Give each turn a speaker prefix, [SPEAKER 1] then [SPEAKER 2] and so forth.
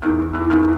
[SPEAKER 1] Música